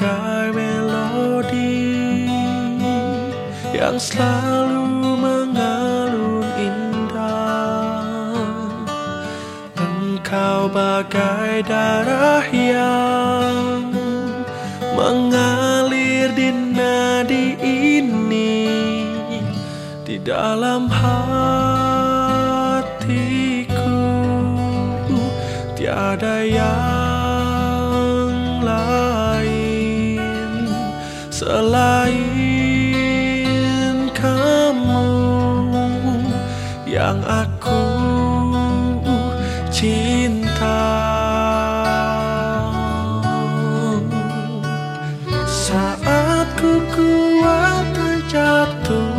bagai melodi yang selalu mengalun indah. Engkau bagai darah yang mengalir di nadi ini di dalam hatiku tiada yang selain kamu yang aku cinta. Saat ku kuat terjatuh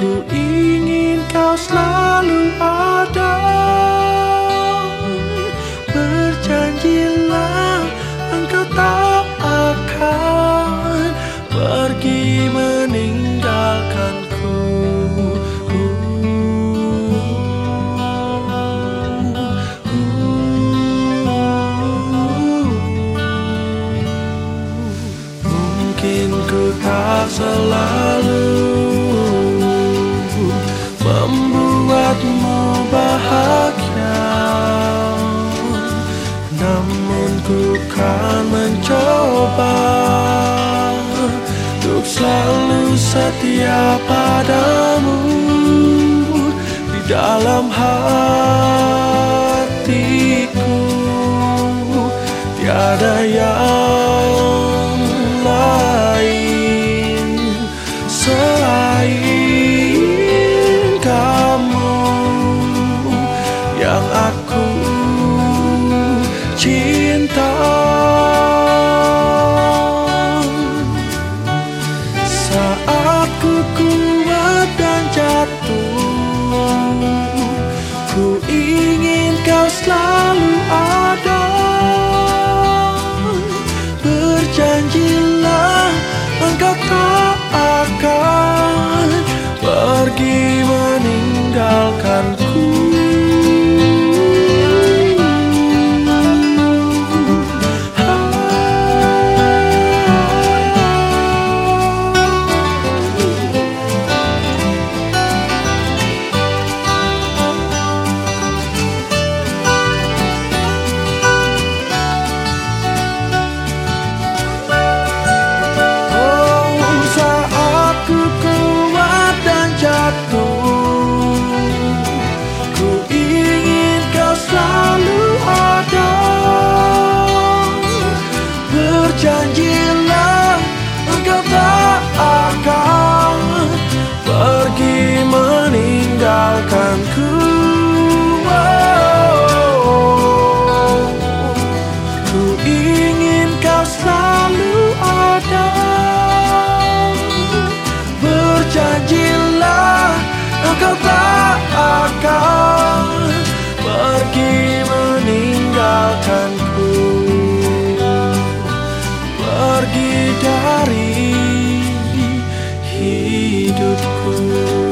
ku ingin kau selalu ada ku tak selalu. Membuatmu bahagia. Namun ku kan mencoba Untuk selalu setia padamu Di dalam hatiku. Tiada yang pergi dari hidupku.